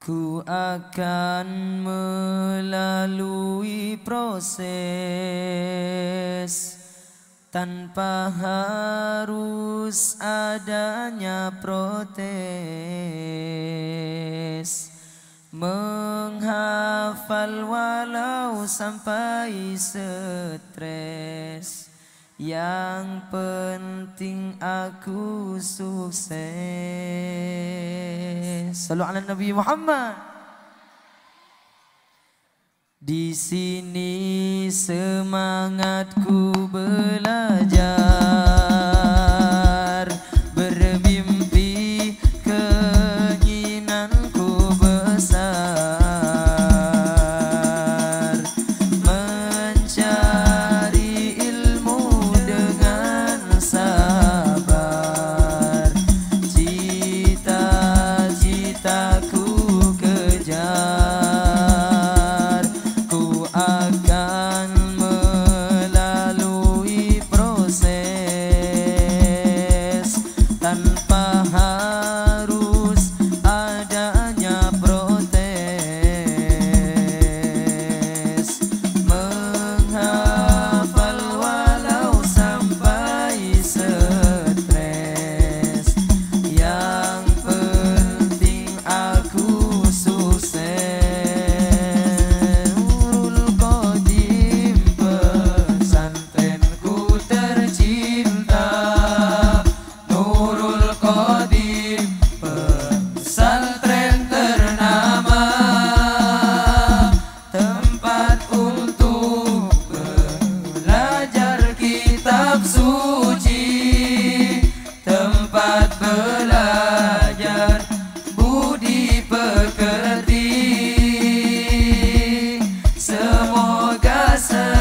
Ku akan melalui proses Tanpa harus adanya protes. Menghafal walau sampai stres. Yang penting aku sukses. Salam ala Nabi Muhammad. Di sini semangatku berlaku casa.